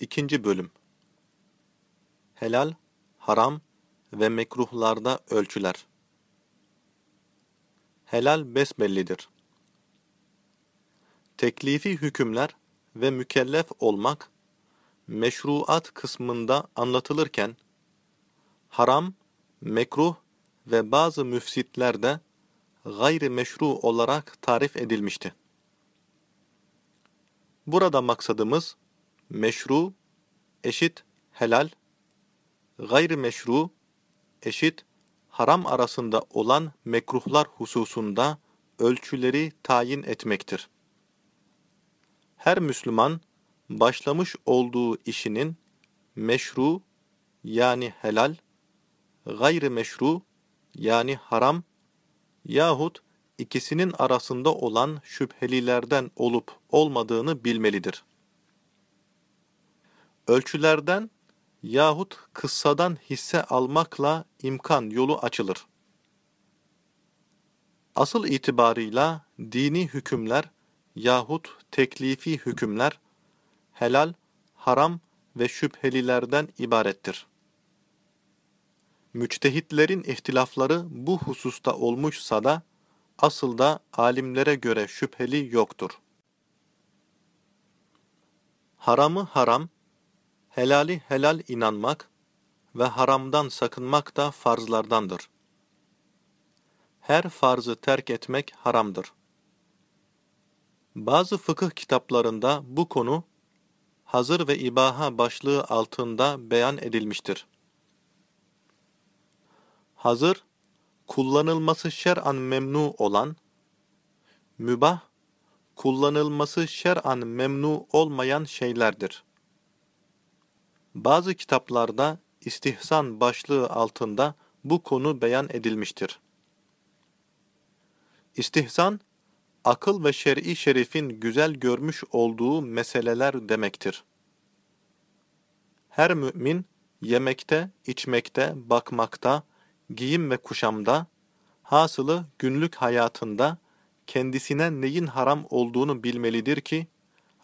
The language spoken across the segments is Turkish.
İkinci Bölüm Helal, haram ve mekruhlarda ölçüler. Helal besbellidir. Teklifi hükümler ve mükellef olmak, meşruat kısmında anlatılırken, haram, mekruh ve bazı müfsitler de gayri meşru olarak tarif edilmişti. Burada maksadımız, meşru eşit helal, gayri meşru eşit haram arasında olan mekruhlar hususunda ölçüleri tayin etmektir. Her Müslüman başlamış olduğu işinin meşru yani helal, gayri meşru yani haram yahut ikisinin arasında olan şüphelilerden olup olmadığını bilmelidir. Ölçülerden yahut kıssadan hisse almakla imkan yolu açılır. Asıl itibarıyla dini hükümler yahut teklifi hükümler helal, haram ve şüphelilerden ibarettir. Müçtehitlerin ihtilafları bu hususta olmuşsa da asıl da alimlere göre şüpheli yoktur. Haramı haram, helali helal inanmak ve haramdan sakınmak da farzlardandır. Her farzı terk etmek haramdır. Bazı fıkıh kitaplarında bu konu hazır ve ibaha başlığı altında beyan edilmiştir. Hazır, kullanılması şer'an memnu olan, mübah, kullanılması şer'an memnu olmayan şeylerdir. Bazı kitaplarda istihsan başlığı altında bu konu beyan edilmiştir. İstihsan, akıl ve şer'i şerifin güzel görmüş olduğu meseleler demektir. Her mümin, yemekte, içmekte, bakmakta, giyim ve kuşamda, hasılı günlük hayatında kendisine neyin haram olduğunu bilmelidir ki,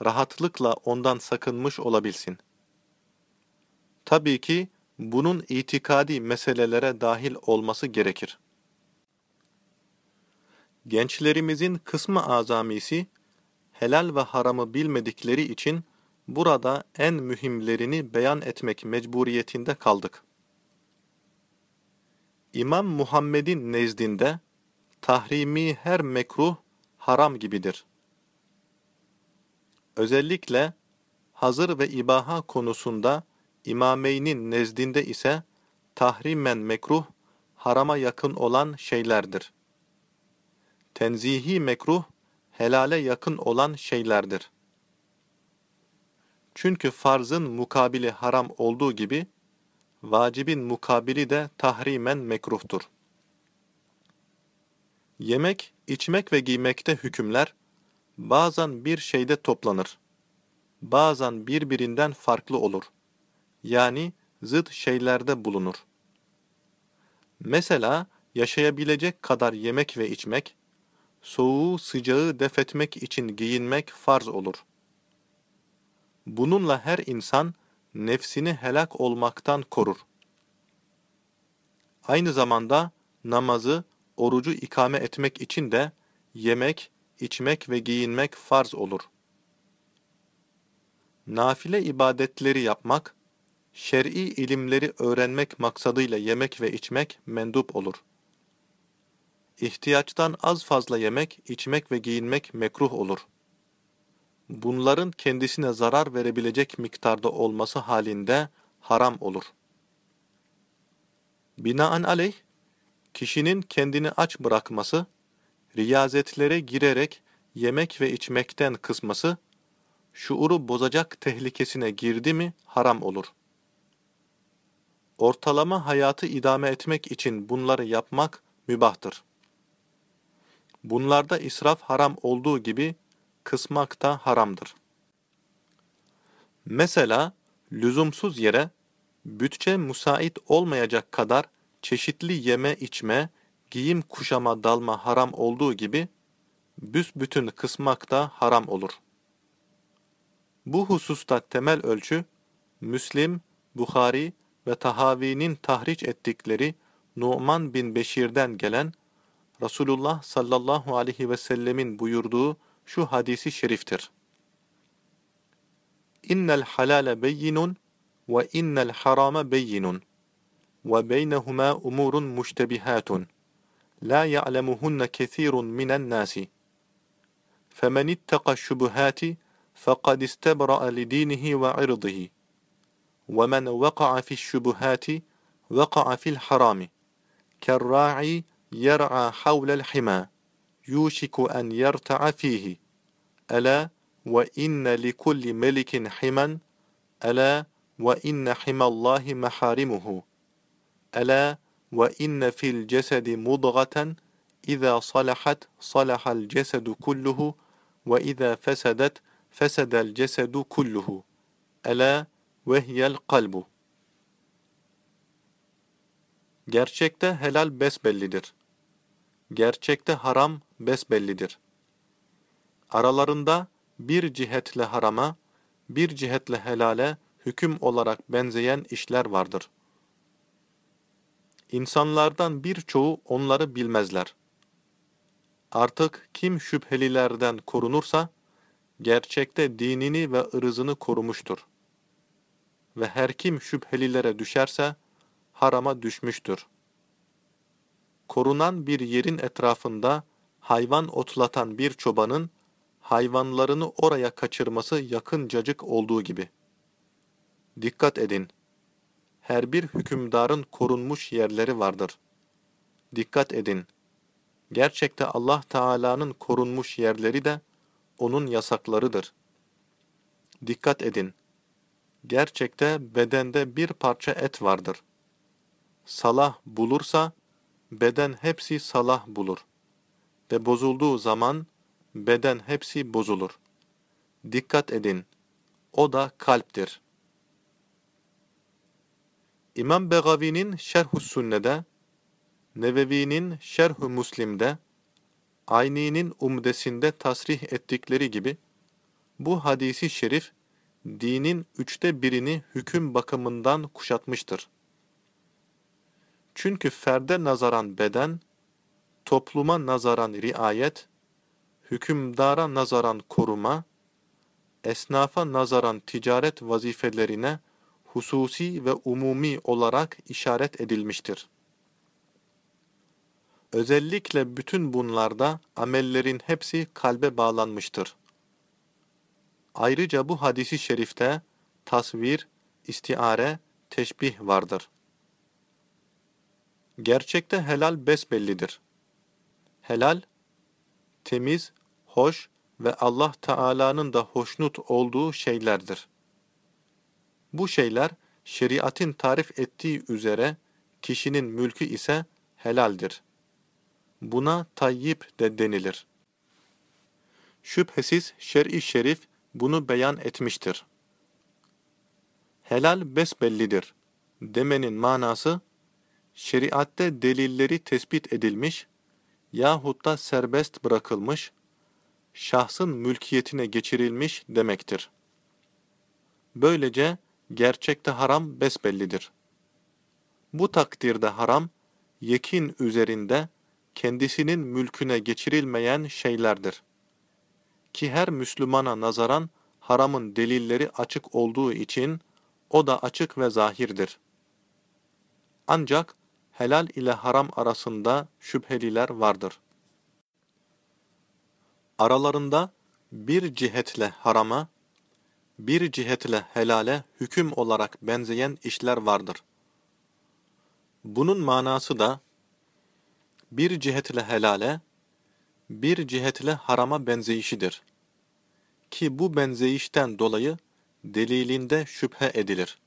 rahatlıkla ondan sakınmış olabilsin. Tabii ki bunun itikadi meselelere dahil olması gerekir. Gençlerimizin kısmı azamisi, helal ve haramı bilmedikleri için burada en mühimlerini beyan etmek mecburiyetinde kaldık. İmam Muhammed'in nezdinde, tahrimi her mekruh haram gibidir. Özellikle hazır ve ibaha konusunda İmameynin nezdinde ise tahrimen mekruh, harama yakın olan şeylerdir. Tenzihi mekruh, helale yakın olan şeylerdir. Çünkü farzın mukabili haram olduğu gibi, vacibin mukabili de tahrimen mekruhtur. Yemek, içmek ve giymekte hükümler, bazen bir şeyde toplanır, bazen birbirinden farklı olur yani zıt şeylerde bulunur. Mesela yaşayabilecek kadar yemek ve içmek, soğuğu sıcağı defetmek için giyinmek farz olur. Bununla her insan nefsini helak olmaktan korur. Aynı zamanda namazı, orucu ikame etmek için de yemek, içmek ve giyinmek farz olur. Nafile ibadetleri yapmak, şer'i ilimleri öğrenmek maksadıyla yemek ve içmek mendup olur. İhtiyaçtan az fazla yemek, içmek ve giyinmek mekruh olur. Bunların kendisine zarar verebilecek miktarda olması halinde haram olur. Binaenaleyh, kişinin kendini aç bırakması, riyazetlere girerek yemek ve içmekten kısması, şuuru bozacak tehlikesine girdi mi haram olur. Ortalama hayatı idame etmek için bunları yapmak mübahtır. Bunlarda israf haram olduğu gibi kısmak da haramdır. Mesela lüzumsuz yere bütçe müsait olmayacak kadar çeşitli yeme içme, giyim kuşama dalma haram olduğu gibi büsbütün kısmak da haram olur. Bu hususta temel ölçü Müslim, Bukhari ve Tahavi'nin tahriç ettikleri Numan bin Beşir'den gelen Resulullah sallallahu aleyhi ve sellemin buyurduğu şu hadisi şeriftir. İnnel halale beyinun ve innel harama beyinun ve beynehuma umurun müştebihatun la ya'lemuhunne kesirun minen nasi. Femen ittaka şubuhati fekad istebra'a lidinihi ve irdihi. وَمَنْ وَقَعَ فِي الشُّبُهَاتِ وَقَعَ فِي الْحَرَامِ. كَالرَّاعِي يَرْعَى حَوْلَ الْحِمَى يُوشِكُ أَنْ يَرْتَعَ فِيهِ. أَلَا وَإِنَّ لِكُلِّ مَلِكٍ حِمًا أَلَا وَإِنَّ حِمَى اللَّهِ مَحَارِمُهُ. أَلَا وَإِنَّ فِي الْجَسَدِ مُضْغَةً إِذَا صَلَحَتْ صَلَحَ الْجَسَدُ كُلُّهُ وَإِذَا فَسَدَتْ فَسَدَ الْجَسَدُ كُلُّهُ. أَلَا Vehiel kalbu. Gerçekte helal besbellidir. Gerçekte haram besbellidir. Aralarında bir cihetle harama, bir cihetle helale hüküm olarak benzeyen işler vardır. İnsanlardan birçoğu onları bilmezler. Artık kim şüphelilerden korunursa, gerçekte dinini ve ırzını korumuştur.'' Ve her kim şüphelilere düşerse, harama düşmüştür. Korunan bir yerin etrafında hayvan otlatan bir çobanın, hayvanlarını oraya kaçırması yakıncacık olduğu gibi. Dikkat edin! Her bir hükümdarın korunmuş yerleri vardır. Dikkat edin! Gerçekte Allah Teala'nın korunmuş yerleri de onun yasaklarıdır. Dikkat edin! Gerçekte bedende bir parça et vardır. Salah bulursa, beden hepsi salah bulur. Ve bozulduğu zaman, beden hepsi bozulur. Dikkat edin! O da kalptir. İmam Begavi'nin Şerh-ü Sünne'de, Nevevi'nin Şerh-ü Müslim'de, Ayni'nin Umdesinde tasrih ettikleri gibi, bu hadisi şerif, dinin üçte birini hüküm bakımından kuşatmıştır. Çünkü ferde nazaran beden, topluma nazaran riayet, hükümdara nazaran koruma, esnafa nazaran ticaret vazifelerine hususi ve umumi olarak işaret edilmiştir. Özellikle bütün bunlarda amellerin hepsi kalbe bağlanmıştır. Ayrıca bu hadisi şerifte tasvir, istiare, teşbih vardır. Gerçekte helal besbellidir. Helal, temiz, hoş ve Allah Teala'nın da hoşnut olduğu şeylerdir. Bu şeyler şeriatın tarif ettiği üzere kişinin mülkü ise helaldir. Buna tayyip de denilir. Şüphesiz şer'i şerif bunu beyan etmiştir. Helal besbellidir demenin manası, şeriatte delilleri tespit edilmiş yahut da serbest bırakılmış, şahsın mülkiyetine geçirilmiş demektir. Böylece gerçekte haram besbellidir. Bu takdirde haram, yekin üzerinde kendisinin mülküne geçirilmeyen şeylerdir. Ki her Müslümana nazaran haramın delilleri açık olduğu için o da açık ve zahirdir. Ancak helal ile haram arasında şüpheliler vardır. Aralarında bir cihetle harama, bir cihetle helale hüküm olarak benzeyen işler vardır. Bunun manası da bir cihetle helale, bir cihetle harama benzeyişidir. Ki bu benzeyişten dolayı delilinde şüphe edilir.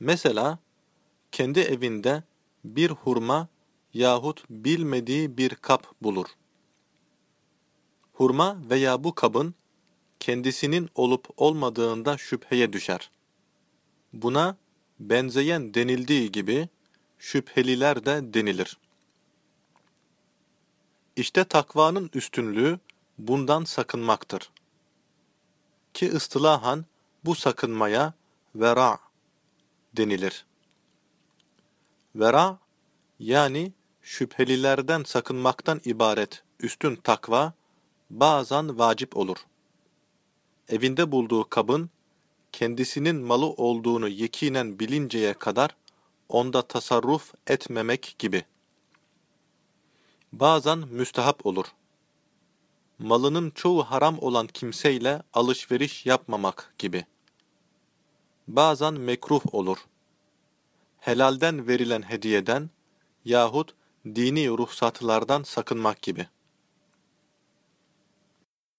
Mesela, kendi evinde bir hurma yahut bilmediği bir kap bulur. Hurma veya bu kabın kendisinin olup olmadığında şüpheye düşer. Buna benzeyen denildiği gibi şüpheliler de denilir. İşte takvanın üstünlüğü bundan sakınmaktır. Ki ıstılahan bu sakınmaya vera denilir. Vera yani şüphelilerden sakınmaktan ibaret üstün takva bazen vacip olur. Evinde bulduğu kabın kendisinin malı olduğunu yekinen bilinceye kadar onda tasarruf etmemek gibi. Bazen müstehap olur. Malının çoğu haram olan kimseyle alışveriş yapmamak gibi. Bazen mekruh olur. Helalden verilen hediyeden yahut dini ruhsatlardan sakınmak gibi.